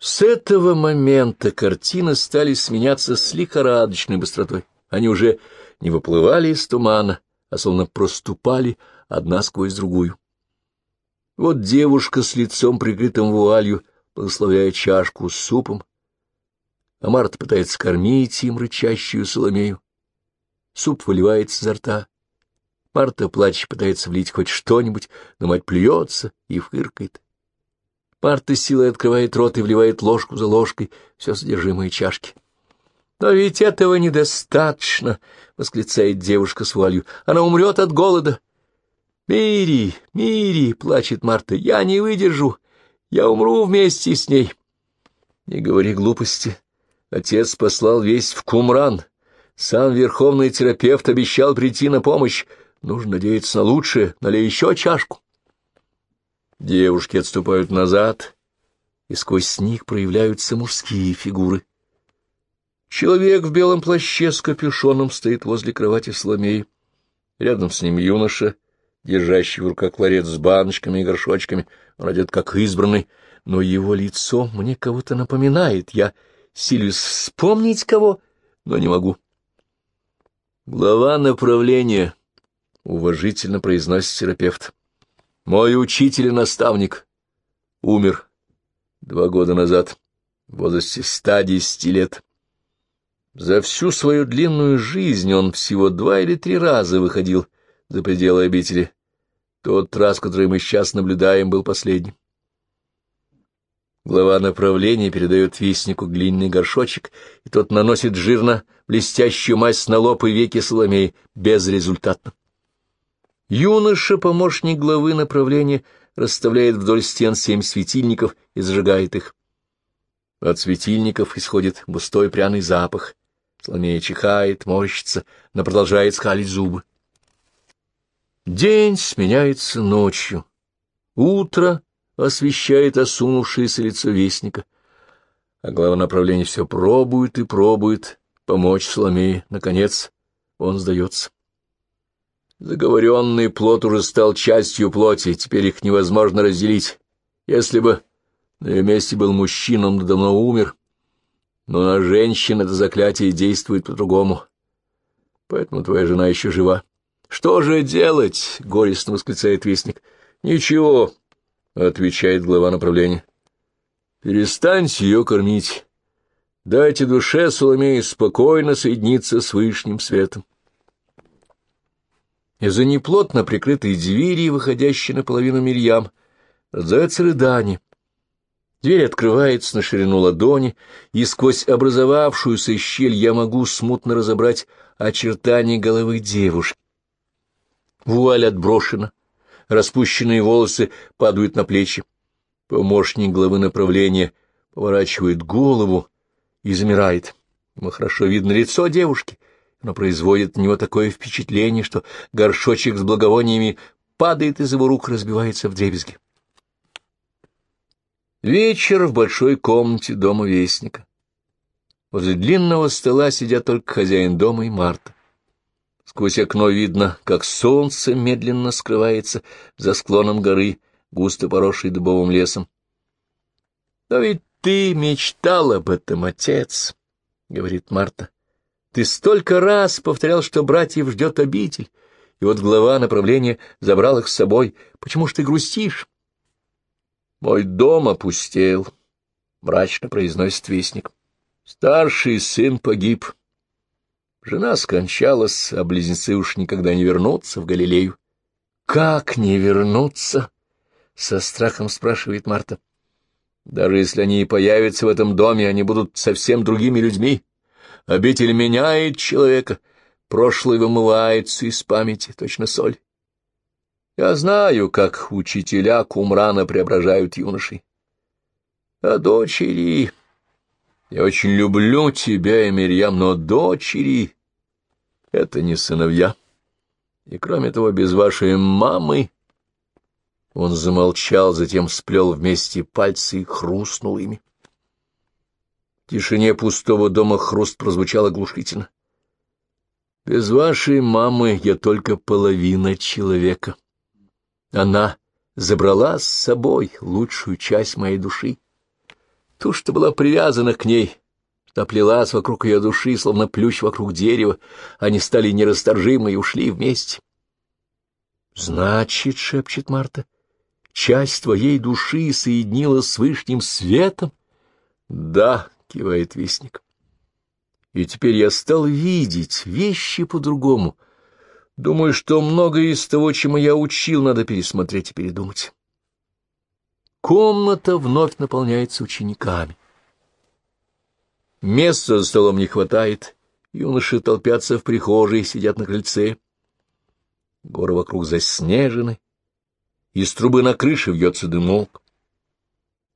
С этого момента картины стали сменяться с лихорадочной быстротой. Они уже не выплывали из тумана, а словно проступали одна сквозь другую. Вот девушка с лицом прикрытым вуалью, благословляя чашку с супом, а Марта пытается кормить им рычащую соломею. Суп выливается изо рта. Марта, плача, пытается влить хоть что-нибудь, но мать плюется и фыркает. Марта силой открывает рот и вливает ложку за ложкой все содержимое чашки. «Но ведь этого недостаточно!» — восклицает девушка с вуалью. «Она умрет от голода!» «Мири, Мири!» — плачет Марта. «Я не выдержу! Я умру вместе с ней!» «Не говори глупости!» Отец послал весь в Кумран. Сам верховный терапевт обещал прийти на помощь. Нужно надеяться на лучшее. Налей еще чашку. Девушки отступают назад, и сквозь них проявляются мужские фигуры. Человек в белом плаще с капюшоном стоит возле кровати Соломеи. Рядом с ним юноша, держащий в руках ларец с баночками и горшочками. Он одет как избранный, но его лицо мне кого-то напоминает. Я силюсь вспомнить кого, но не могу. Глава направления, — уважительно произносит терапевт. Мой учитель и наставник умер два года назад, в возрасте 110 лет. За всю свою длинную жизнь он всего два или три раза выходил за пределы обители. Тот раз, который мы сейчас наблюдаем, был последним. Глава направления передает вестнику глиняный горшочек, и тот наносит жирно блестящую мазь на лоб и веки Соломеи безрезультатно. Юноша, помощник главы направления, расставляет вдоль стен семь светильников и зажигает их. От светильников исходит густой пряный запах. Соломея чихает, морщится, но продолжает скалить зубы. День сменяется ночью. Утро освещает осунувшееся лицо вестника, а глава направления все пробует и пробует помочь Соломее. Наконец он сдается. Заговоренный плод уже стал частью плоти, теперь их невозможно разделить. Если бы на ее месте был мужчина, он давно умер. Но на женщин это заклятие действует по-другому. Поэтому твоя жена еще жива. — Что же делать? — горестно восклицает вестник. — Ничего, — отвечает глава направления. — Перестаньте ее кормить. Дайте душе Соломеи спокойно соединиться с вышним светом. Из-за неплотно прикрытой двери, выходящей наполовину Мирьям, раздается рыдание. Дверь открывается на ширину ладони, и сквозь образовавшуюся щель я могу смутно разобрать очертания головы девушки. Вуаль отброшена, распущенные волосы падают на плечи. Помощник главы направления поворачивает голову и замирает. Ему хорошо видно лицо девушки — но производит на него такое впечатление, что горшочек с благовониями падает из его рук и разбивается в дребезги. Вечер в большой комнате дома Вестника. Возле длинного стола сидят только хозяин дома и Марта. Сквозь окно видно, как солнце медленно скрывается за склоном горы, густо поросшей дубовым лесом. — Но ведь ты мечтал об этом, отец, — говорит Марта. Ты столько раз повторял, что братьев ждет обитель, и вот глава направления забрал их с собой. Почему ж ты грустишь? — Мой дом опустел, — мрачно произносит вестник. Старший сын погиб. Жена скончалась, а близнецы уж никогда не вернутся в Галилею. — Как не вернуться? — со страхом спрашивает Марта. — Даже если они и появятся в этом доме, они будут совсем другими людьми. Обитель меняет человека, прошлое вымывается из памяти, точно соль. Я знаю, как учителя Кумрана преображают юношей. А дочери... Я очень люблю тебя, Эмирьям, но дочери — это не сыновья. И кроме того, без вашей мамы... Он замолчал, затем сплел вместе пальцы и хрустнул ими. В тишине пустого дома хруст прозвучал оглушительно. «Без вашей мамы я только половина человека. Она забрала с собой лучшую часть моей души. Ту, что была привязана к ней, что оплелась вокруг ее души, словно плющ вокруг дерева, они стали нерасторжимы и ушли вместе. — Значит, — шепчет Марта, — часть твоей души соединилась с вышним светом? — Да, — кивает вестник. — И теперь я стал видеть вещи по-другому. Думаю, что многое из того, чему я учил, надо пересмотреть и передумать. Комната вновь наполняется учениками. Места за столом не хватает, юноши толпятся в прихожей, сидят на крыльце. Горы вокруг заснежены, из трубы на крыше вьется дымок.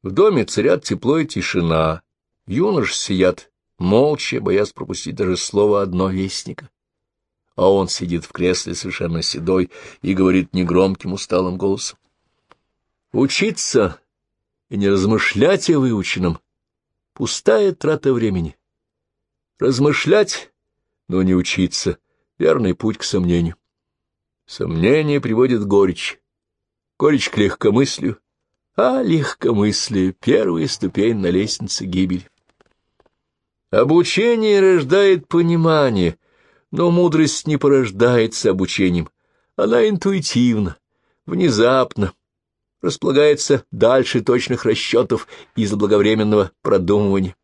В доме царят тепло и тишина, юноши сидят молча, боясь пропустить даже слово одно вестника. А он сидит в кресле совершенно седой и говорит негромким усталым голосом. Учиться и не размышлять о выученном — пустая трата времени. Размышлять, но не учиться — верный путь к сомнению. Сомнение приводит горечь, горечь к легкомыслию, а легкомыслие — первая ступень на лестнице гибели. Обучение рождает понимание, но мудрость не порождается обучением, она интуитивна, внезапна, располагается дальше точных расчетов и заблаговременного продумывания.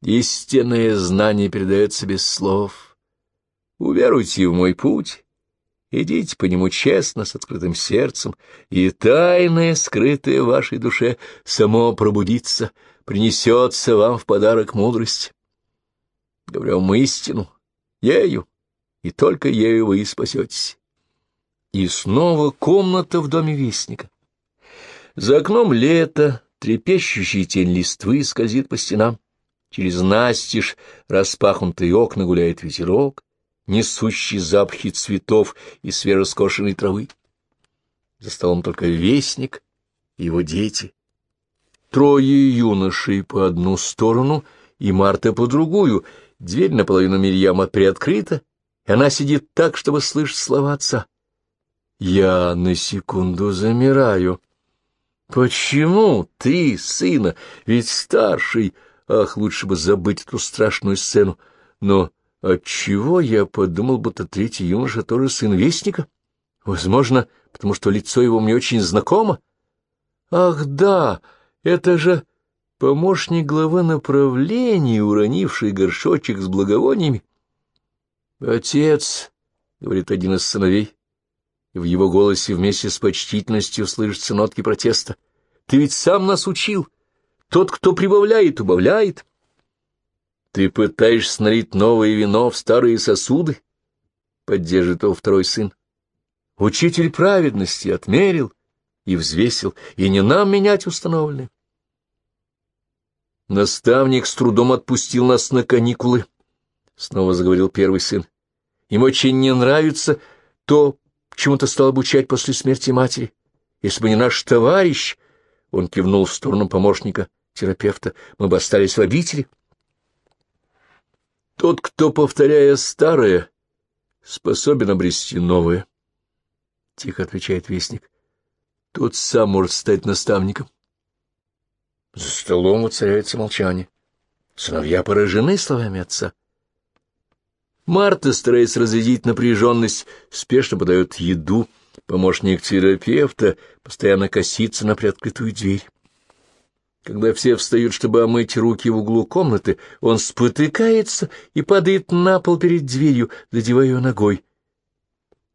Истинное знание передается без слов. Уверуйте в мой путь, идите по нему честно, с открытым сердцем, и тайное, скрытое в вашей душе, само пробудится, принесется вам в подарок мудрость. Говорю вам истину, ею, и только ею вы и спасетесь. И снова комната в доме вестника. За окном лето, трепещущий тень листвы скользит по стенам. Через настежь распахнутые окна гуляет ветерок, несущий запахи цветов и свежескошенной травы. За столом только вестник и его дети. Трое юношей по одну сторону и Марта по другую. Дверь наполовину Мирьяма приоткрыта, и она сидит так, чтобы слышать слова отца. Я на секунду замираю. Почему ты, сына, ведь старший? Ах, лучше бы забыть эту страшную сцену. Но отчего я подумал, будто третий юноша тоже сын Вестника? Возможно, потому что лицо его мне очень знакомо. Ах, да, это же помощник главы направления, уронивший горшочек с благовониями. Отец, — говорит один из сыновей, и в его голосе вместе с почтительностью слышатся нотки протеста. «Ты ведь сам нас учил. Тот, кто прибавляет, убавляет. Ты пытаешься налить новое вино в старые сосуды?» Поддержит его второй сын. «Учитель праведности отмерил и взвесил, и не нам менять установленное». Наставник с трудом отпустил нас на каникулы, — снова заговорил первый сын. Им очень не нравится то, чему ты стал обучать после смерти матери. Если бы не наш товарищ, — он кивнул в сторону помощника терапевта, — мы бы остались в обители. Тот, кто, повторяя старое, способен обрести новое, — тихо отвечает вестник, — тот сам может стать наставником. За столом воцаряется молчание. Сыновья поражены словами отца. Марта, стараясь разрядить напряженность, спешно подает еду. Помощник терапевта постоянно косится на приоткрытую дверь. Когда все встают, чтобы омыть руки в углу комнаты, он спотыкается и падает на пол перед дверью, задевая ее ногой.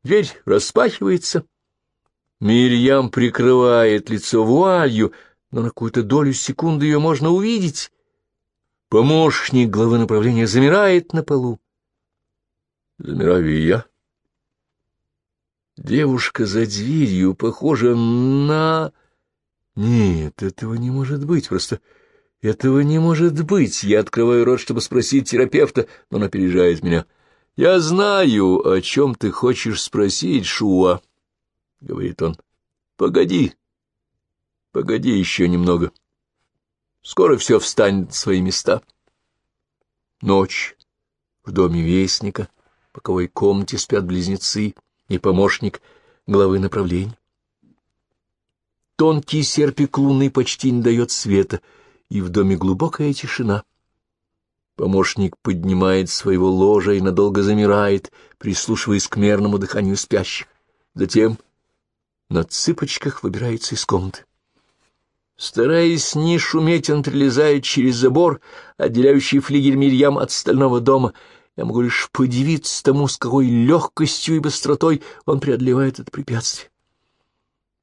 Дверь распахивается. Мирьям прикрывает лицо вуалью, но на какую-то долю секунды ее можно увидеть. Помощник главы направления замирает на полу. Замираю и я. Девушка за дверью похожа на... Нет, этого не может быть, просто этого не может быть. Я открываю рот, чтобы спросить терапевта, но он опережает меня. «Я знаю, о чем ты хочешь спросить, Шуа», — говорит он. «Погоди, погоди еще немного. Скоро все встанет в свои места». Ночь в доме Вестника — боковой комнате спят близнецы и помощник главы направления. Тонкий серпик луны почти не дает света, и в доме глубокая тишина. Помощник поднимает своего ложа и надолго замирает, прислушиваясь к мерному дыханию спящих. Затем на цыпочках выбирается из комнаты. Стараясь не шуметь, он прилезает через забор, отделяющий флигель Мирьям от стального дома. Я могу лишь подивиться тому, с какой легкостью и быстротой он преодолевает это препятствие.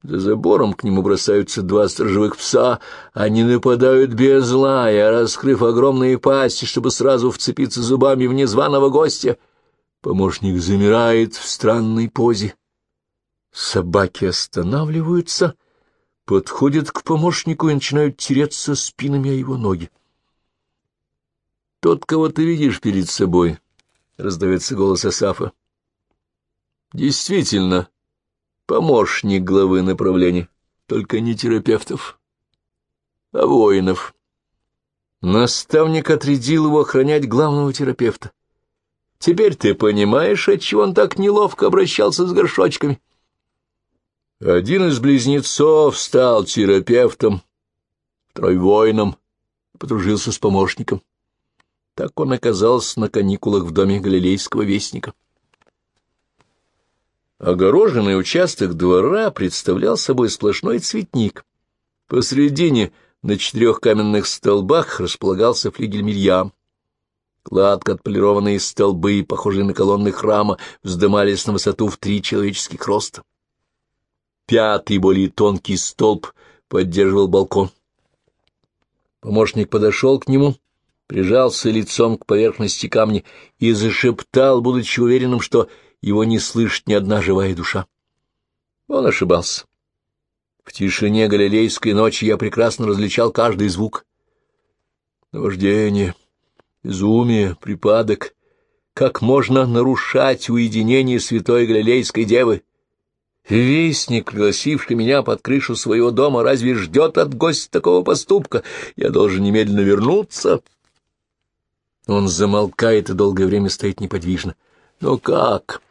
За забором к нему бросаются два сторожевых пса. Они нападают без лая, раскрыв огромные пасти, чтобы сразу вцепиться зубами в незваного гостя. Помощник замирает в странной позе. Собаки останавливаются, подходят к помощнику и начинают тереться спинами о его ноги. «Тот, кого ты видишь перед собой», — раздается голос Асафа. «Действительно, помощник главы направления, только не терапевтов, а воинов». Наставник отрядил его охранять главного терапевта. Теперь ты понимаешь, отчего он так неловко обращался с горшочками. Один из близнецов стал терапевтом, второй воином, подружился с помощником. Так он оказался на каникулах в доме Галилейского вестника. Огороженный участок двора представлял собой сплошной цветник. Посредине на четырех каменных столбах располагался флигель Мирьям. Гладко отполированные столбы, похожие на колонны храма, вздымались на высоту в три человеческих роста. Пятый, более тонкий столб поддерживал балкон. Помощник подошел к нему, прижался лицом к поверхности камня и зашептал, будучи уверенным, что его не слышит ни одна живая душа. Он ошибался. В тишине галилейской ночи я прекрасно различал каждый звук. Наваждение, безумие, припадок. Как можно нарушать уединение святой галилейской девы? Вестник, пригласивший меня под крышу своего дома, разве ждет от гостя такого поступка? Я должен немедленно вернуться. Он замолкает и долгое время стоит неподвижно. Но как?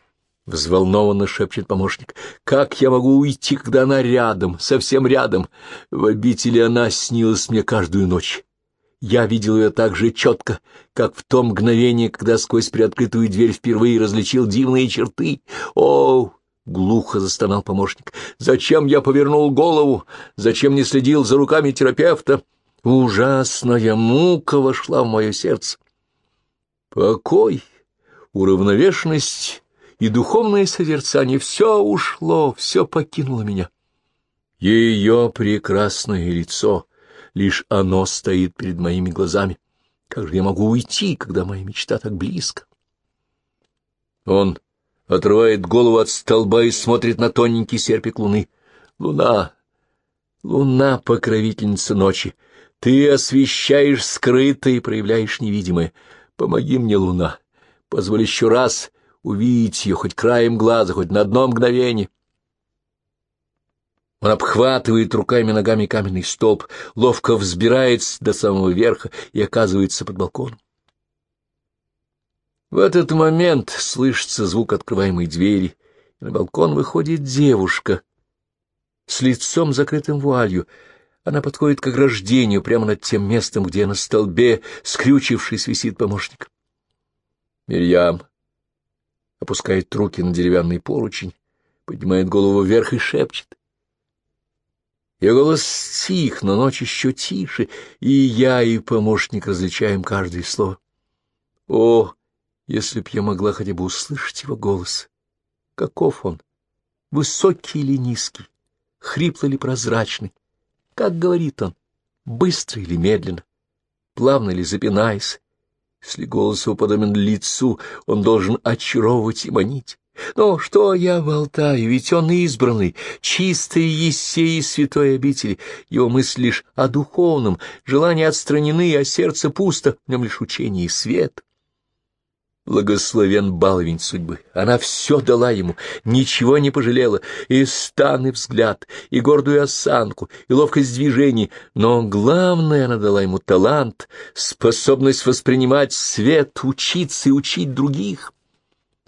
— взволнованно шепчет помощник. — Как я могу уйти, когда она рядом, совсем рядом? В обители она снилась мне каждую ночь. Я видел ее так же четко, как в том мгновении, когда сквозь приоткрытую дверь впервые различил дивные черты. О, — глухо застонал помощник. «Зачем я повернул голову? Зачем не следил за руками терапевта? Ужасная мука вошла в мое сердце. Покой, уравновешенность и духовное созерцание — все ушло, все покинуло меня. Ее прекрасное лицо, лишь оно стоит перед моими глазами. Как же я могу уйти, когда моя мечта так близко?» Он отрывает голову от столба и смотрит на тоненький серпик луны. Луна, луна, покровительница ночи, ты освещаешь скрытое и проявляешь невидимое. Помоги мне, луна, позволь еще раз увидеть ее хоть краем глаза, хоть на одно мгновение. Он обхватывает руками и ногами каменный столб, ловко взбирается до самого верха и оказывается под балконом. В этот момент слышится звук открываемой двери, и на балкон выходит девушка с лицом закрытым вуалью. Она подходит к ограждению прямо над тем местом, где на столбе, скрючившись, висит помощник. Мирьям опускает руки на деревянный поручень, поднимает голову вверх и шепчет. Ее голос тих, но ночь еще тише, и я, и помощник различаем каждое слово. О, если б я могла хотя бы услышать его голос. Каков он? Высокий или низкий? Хриплый или прозрачный? Как говорит он? Быстро или медленно? Плавно или запинаясь? Если голос его подобен лицу, он должен очаровывать и манить. Но что я болтаю, ведь он избранный, чистый Есей из святой обители, его мысль лишь о духовном, желания отстранены, а сердце пусто, в нем лишь учение и свет. Благословен баловень судьбы. Она все дала ему, ничего не пожалела, и стан, и взгляд, и гордую осанку, и ловкость движений, но главное она дала ему талант, способность воспринимать свет, учиться и учить других.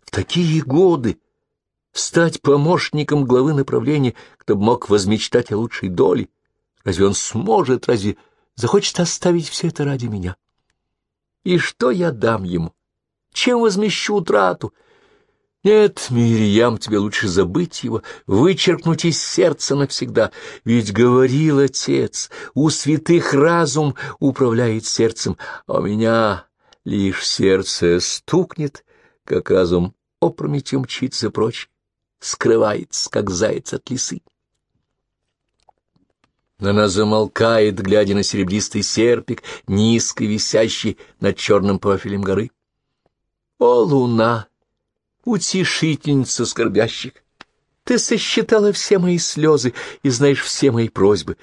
В такие годы стать помощником главы направления, кто бы мог возмечтать о лучшей доле, разве он сможет, разве захочет оставить все это ради меня. И что я дам ему? Чем возмещу утрату? Нет, Мирьям, тебе лучше забыть его, вычеркнуть из сердца навсегда. Ведь говорил отец, у святых разум управляет сердцем, а у меня лишь сердце стукнет, как разум опрометью мчится прочь, скрывается, как заяц от лисы. Она замолкает, глядя на серебристый серпик, низко висящий над черным профилем горы. О, луна! утешительница скорбящих. Ты сосчитала все мои слезы и знаешь все мои просьбы.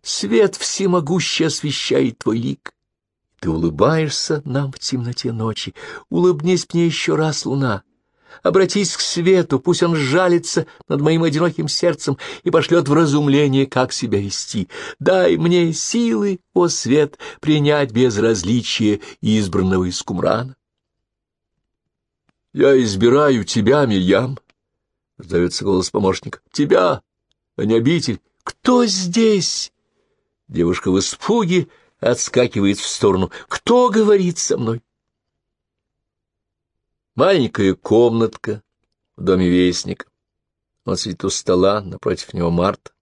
Свет всемогущий освещает твой лик. Ты улыбаешься нам в темноте ночи. Улыбнись мне еще раз, луна. Обратись к свету, пусть он жалится над моим одиноким сердцем и пошлет в разумление, как себя вести. Дай мне силы, о свет, принять безразличие избранного из кумрана. Я избираю тебя, Мирьям, — раздается голос помощника. — Тебя, а не обитель. Кто здесь? Девушка в испуге отскакивает в сторону. Кто говорит со мной? Маленькая комнатка в доме вестника. Он сидит у стола, напротив него Марта.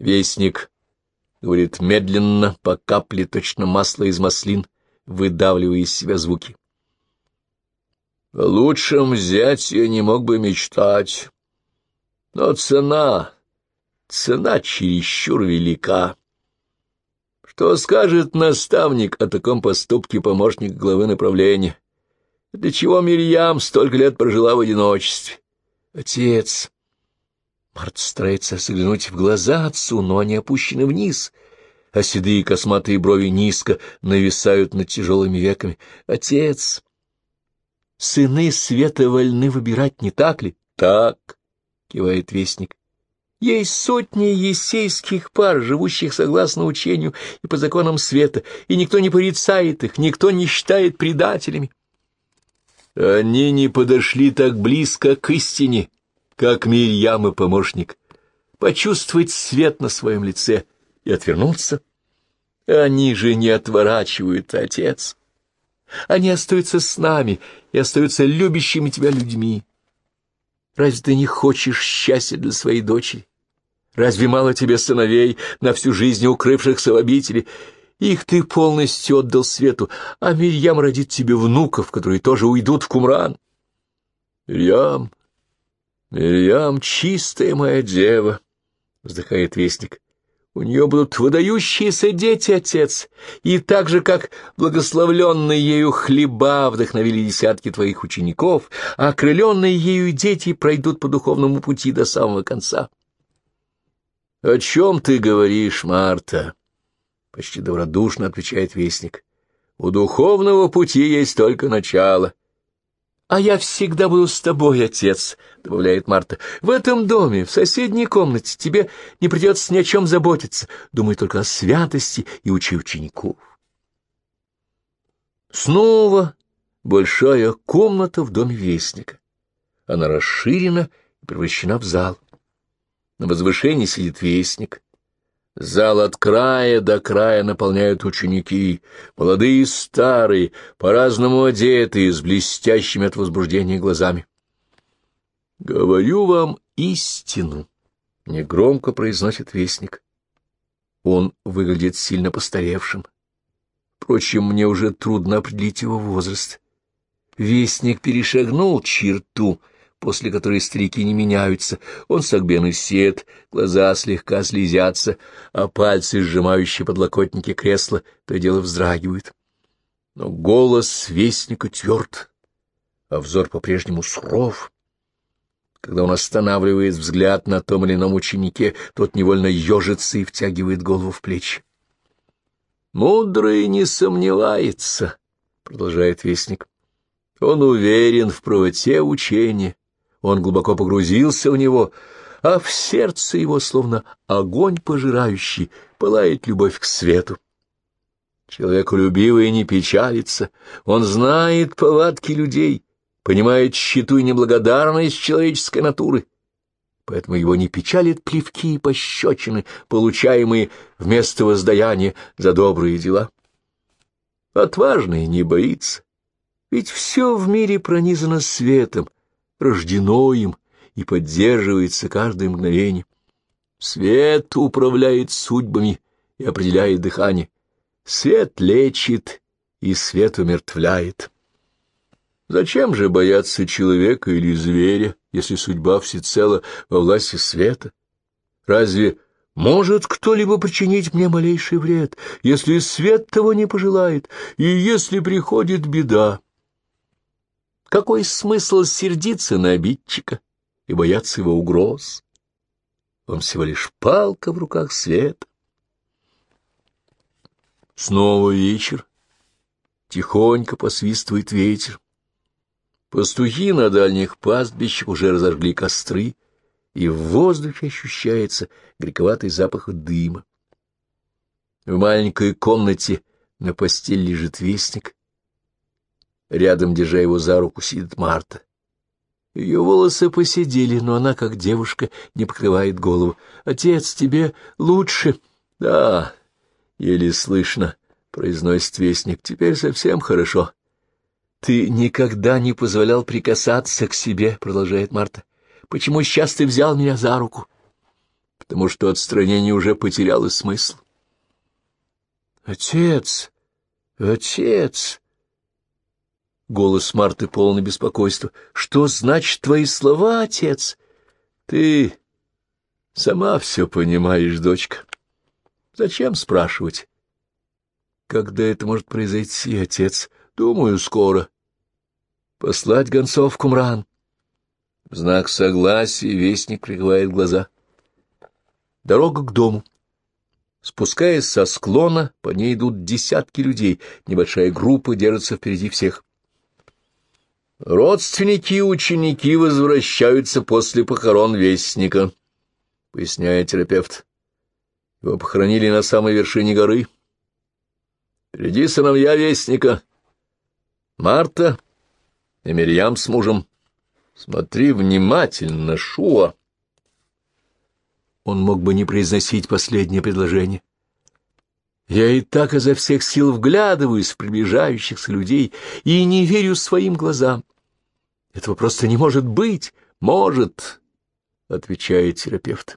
Вестник говорит медленно, по капле точно масла из маслин, выдавливая из себя звуки. О лучшем зятье не мог бы мечтать. Но цена, цена чересчур велика. Что скажет наставник о таком поступке помощник главы направления? Для чего Мирьям столько лет прожила в одиночестве? Отец... Март старается заглянуть в глаза отцу, но они опущены вниз, а седые косматые брови низко нависают над тяжелыми веками. Отец... Сыны света вольны выбирать, не так ли? Так, кивает вестник. Есть сотни есейских пар, живущих согласно учению и по законам света, и никто не порицает их, никто не считает предателями. Они не подошли так близко к истине, как Мирьям и помощник. Почувствовать свет на своем лице и отвернуться. Они же не отворачивают, отец. Они остаются с нами и остаются любящими тебя людьми. Разве ты не хочешь счастья для своей дочери? Разве мало тебе сыновей, на всю жизнь укрывшихся в обители? Их ты полностью отдал свету, а Мирьям родит тебе внуков, которые тоже уйдут в Кумран. Мирьям, Мирьям, чистая моя дева, — вздыхает вестник. У нее будут выдающиеся дети, отец, и так же, как благословленные ею хлеба вдохновили десятки твоих учеников, а окрыленные ею дети пройдут по духовному пути до самого конца. — О чем ты говоришь, Марта? — почти добродушно отвечает вестник. — У духовного пути есть только начало — «А я всегда буду с тобой, отец», — добавляет Марта. «В этом доме, в соседней комнате, тебе не придется ни о чем заботиться. Думай только о святости и учи учеников». Снова большая комната в доме Вестника. Она расширена и превращена в зал. На возвышении сидит Вестник. Зал от края до края наполняют ученики, молодые и старые, по-разному одетые, с блестящими от возбуждения глазами. «Говорю вам истину», — негромко произносит вестник. Он выглядит сильно постаревшим. Впрочем, мне уже трудно определить его возраст. Вестник перешагнул черту — после которой старики не меняются. Он согбен и сед, глаза слегка слезятся, а пальцы, сжимающие подлокотники кресла, то и дело вздрагивают. Но голос вестника тверд, а взор по-прежнему суров. Когда он останавливает взгляд на том или ином ученике, тот невольно ежится и втягивает голову в плечи. «Мудрый не сомневается», — продолжает вестник. «Он уверен в правоте учения, он глубоко погрузился в него, а в сердце его, словно огонь пожирающий, пылает любовь к свету. Человеколюбивый не печалится, он знает повадки людей, понимает щиту и неблагодарность человеческой натуры. поэтому его не печалят плевки и пощечины, получаемые вместо воздаяния за добрые дела. Отважный не боится, ведь все в мире пронизано светом, рождено им и поддерживается каждое мгновение. Свет управляет судьбами и определяет дыхание. Свет лечит, и свет умертвляет. Зачем же бояться человека или зверя, если судьба всецело во власти света? Разве может кто-либо причинить мне малейший вред, если свет того не пожелает, и если приходит беда? Какой смысл сердиться на обидчика и бояться его угроз? Он всего лишь палка в руках света. Снова вечер. Тихонько посвистывает ветер. Пастухи на дальних пастбищах уже разожгли костры, и в воздухе ощущается грековатый запах дыма. В маленькой комнате на постель лежит вестник. Рядом, держа его за руку, сидит Марта. Ее волосы посидели, но она, как девушка, не покрывает голову. «Отец, тебе лучше?» «Да, еле слышно», — произносит вестник. «Теперь совсем хорошо». «Ты никогда не позволял прикасаться к себе», — продолжает Марта. «Почему сейчас ты взял меня за руку?» «Потому что отстранение уже потеряло смысл». «Отец! Отец!» Голос Марты полный беспокойства. «Что значит твои слова, отец?» «Ты сама все понимаешь, дочка. Зачем спрашивать?» «Когда это может произойти, отец?» «Думаю, скоро послать гонцов в Кумран. В знак согласия вестник прикрывает глаза. Дорога к дому. Спускаясь со склона, по ней идут десятки людей, небольшая группа держится впереди всех. Родственники и ученики возвращаются после похорон вестника, — поясняет терапевт. Его похоронили на самой вершине горы. Впереди сыновья вестника. Марта, и Мирьям с мужем. Смотри внимательно, Шуа. Он мог бы не произносить последнее предложение. Я и так изо всех сил вглядываюсь в приближающихся людей и не верю своим глазам. Этого просто не может быть. Может, — отвечает терапевт.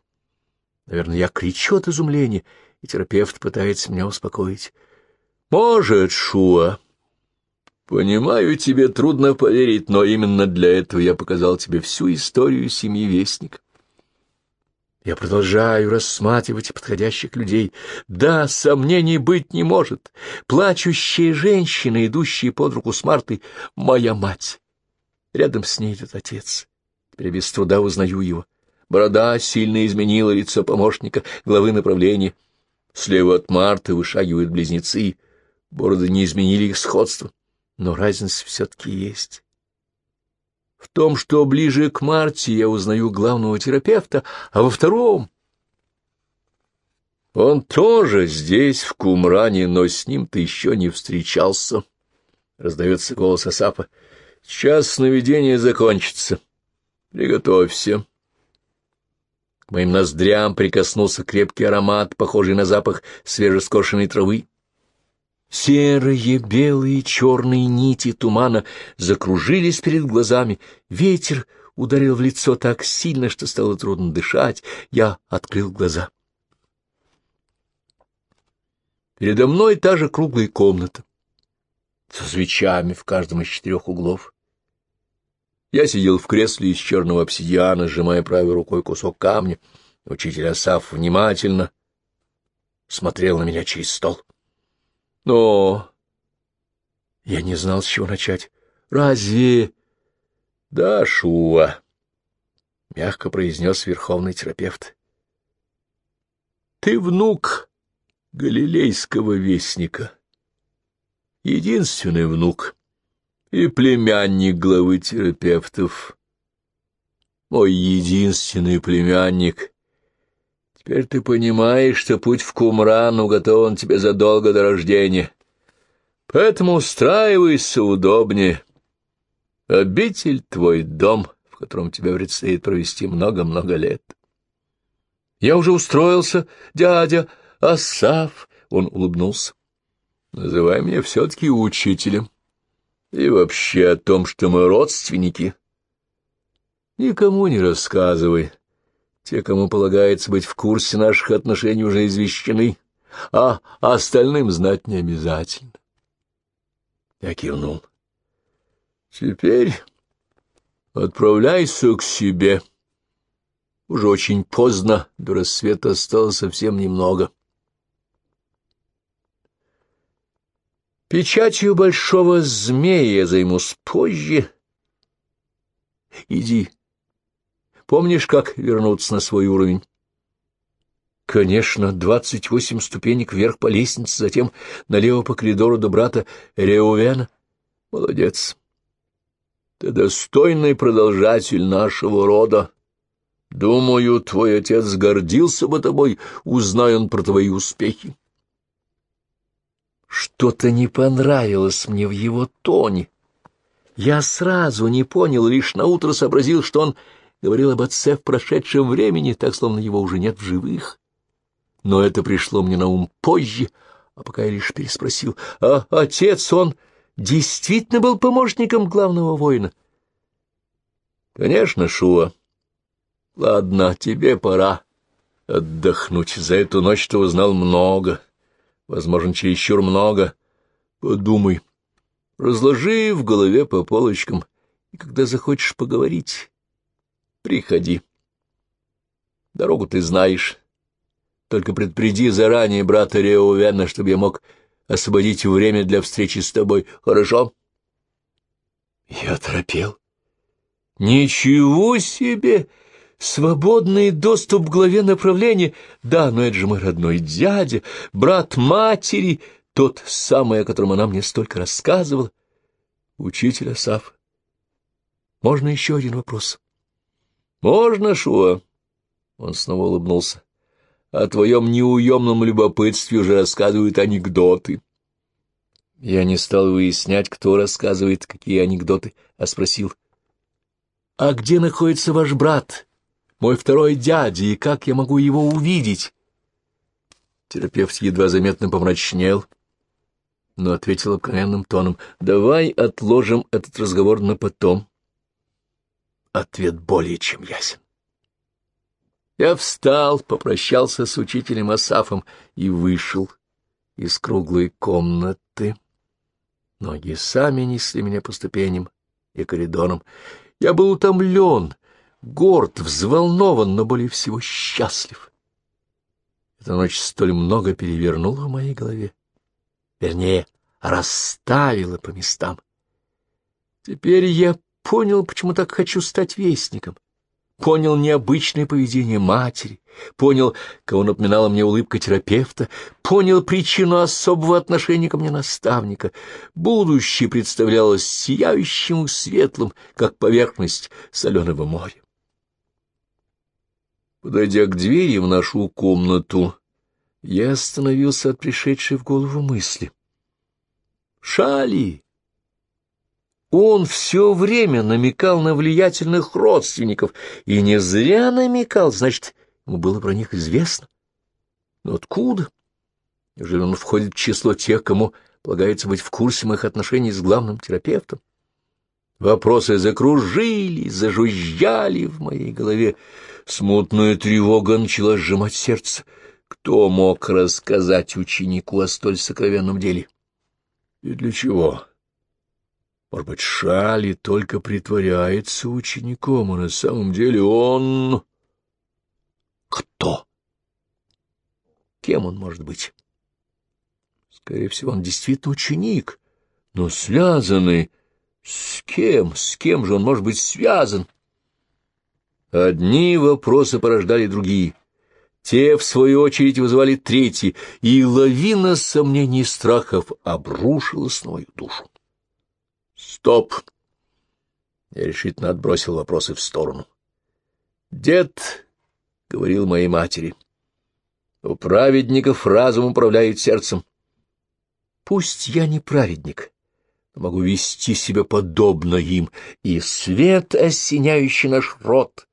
Наверное, я кричу от изумления, и терапевт пытается меня успокоить. Может, Шуа. Понимаю, тебе трудно поверить, но именно для этого я показал тебе всю историю семьи Вестник. Я продолжаю рассматривать подходящих людей. Да, сомнений быть не может. Плачущая женщина, идущая под руку с Мартой, моя мать. Рядом с ней идет отец. Теперь без труда узнаю его. Борода сильно изменила лицо помощника, главы направления. Слева от Марты вышагивают близнецы. Бороды не изменили их сходство но разница все-таки есть. В том, что ближе к Марте я узнаю главного терапевта, а во втором... Он тоже здесь, в Кумране, но с ним ты еще не встречался. Раздается голос Асапа. Сейчас сновидение закончится. Приготовься. К моим ноздрям прикоснулся крепкий аромат, похожий на запах свежескошенной травы. Серые, белые, черные нити тумана закружились перед глазами. Ветер ударил в лицо так сильно, что стало трудно дышать. Я открыл глаза. Передо мной та же круглая комната, со свечами в каждом из четырех углов. Я сидел в кресле из черного обсидиана, сжимая правой рукой кусок камня. Учитель Асаф внимательно смотрел на меня через стол. Но я не знал, с чего начать. Разве... Да, Шуа, — мягко произнес верховный терапевт. Ты внук галилейского вестника, единственный внук и племянник главы терапевтов, мой единственный племянник, Теперь ты понимаешь, что путь в Кумран уготован тебе задолго до рождения. Поэтому устраивайся удобнее. Обитель твой дом, в котором тебе предстоит провести много-много лет. Я уже устроился, дядя Асав, — он улыбнулся. Называй меня все-таки учителем. И вообще о том, что мы родственники. Никому не рассказывай. Те, кому полагается быть в курсе наших отношений, уже извещены, а остальным знать не обязательно. Я кивнул. Теперь отправляйся к себе. Уже очень поздно, до рассвета осталось совсем немного. Печатью большого змея займусь позже. Иди. Помнишь, как вернуться на свой уровень? Конечно, двадцать восемь ступенек вверх по лестнице, затем налево по коридору до брата Реувена. Молодец. Ты достойный продолжатель нашего рода. Думаю, твой отец гордился бы тобой, узнай он про твои успехи. Что-то не понравилось мне в его тоне. Я сразу не понял, лишь наутро сообразил, что он говорил об отце в прошедшем времени, так, словно его уже нет в живых. Но это пришло мне на ум позже, а пока я лишь переспросил, а отец, он действительно был помощником главного воина? Конечно, Шуа. Ладно, тебе пора отдохнуть. За эту ночь ты узнал много возможно, чересчур много. Подумай, разложи в голове по полочкам, и когда захочешь поговорить, приходи. Дорогу ты знаешь. Только предупреди заранее брата Реувена, чтобы я мог освободить время для встречи с тобой. Хорошо? Я торопел. Ничего себе! Свободный доступ к главе направления. Да, но это же мой родной дядя, брат матери, тот самый, о котором она мне столько рассказывала. Учитель Асав. Можно еще один вопрос? Можно, Шуа. Он снова улыбнулся. О твоем неуемном любопытстве уже рассказывают анекдоты. Я не стал выяснять, кто рассказывает, какие анекдоты, а спросил. — А где находится ваш брат? Мой второй дядя, и как я могу его увидеть? Терапевт едва заметно помрачнел, но ответил обыкновенным тоном, «Давай отложим этот разговор на потом». Ответ более чем ясен. Я встал, попрощался с учителем Асафом и вышел из круглой комнаты. Ноги сами несли меня по ступеням и коридорам. Я был утомлен, — горд, взволнован, но более всего счастлив. Эта ночь столь много перевернула в моей голове. Вернее, расставила по местам. Теперь я понял, почему так хочу стать вестником. Понял необычное поведение матери, понял, кого напоминала мне улыбка терапевта, понял причину особого отношения ко мне наставника. Будущее представлялось сияющим и светлым, как поверхность соленого моря. Подойдя к двери в нашу комнату, я остановился от пришедшей в голову мысли. Шали! Он все время намекал на влиятельных родственников, и не зря намекал, значит, ему было про них известно. Но откуда? Неужели он входит в число тех, кому полагается быть в курсе моих отношений с главным терапевтом? Вопросы закружили, зажужжали в моей голове. Смутная тревога начала сжимать сердце. Кто мог рассказать ученику о столь сокровенном деле? И для чего? Может быть, Шали только притворяется учеником, а на самом деле он... Кто? Кем он может быть? Скорее всего, он действительно ученик, но связанный с кем, с кем же он может быть связан? Одни вопросы порождали другие. Те, в свою очередь, вызывали третьи, и лавина сомнений и страхов обрушилась на мою душу. Стоп! Я решительно отбросил вопросы в сторону. Дед говорил моей матери. У праведников разум управляет сердцем. Пусть я не праведник, могу вести себя подобно им, и свет, осеняющий наш род,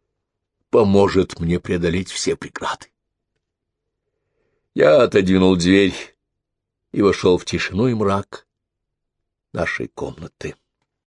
поможет мне преодолеть все преграды. Я отодвинул дверь и вошел в тишину и мрак нашей комнаты.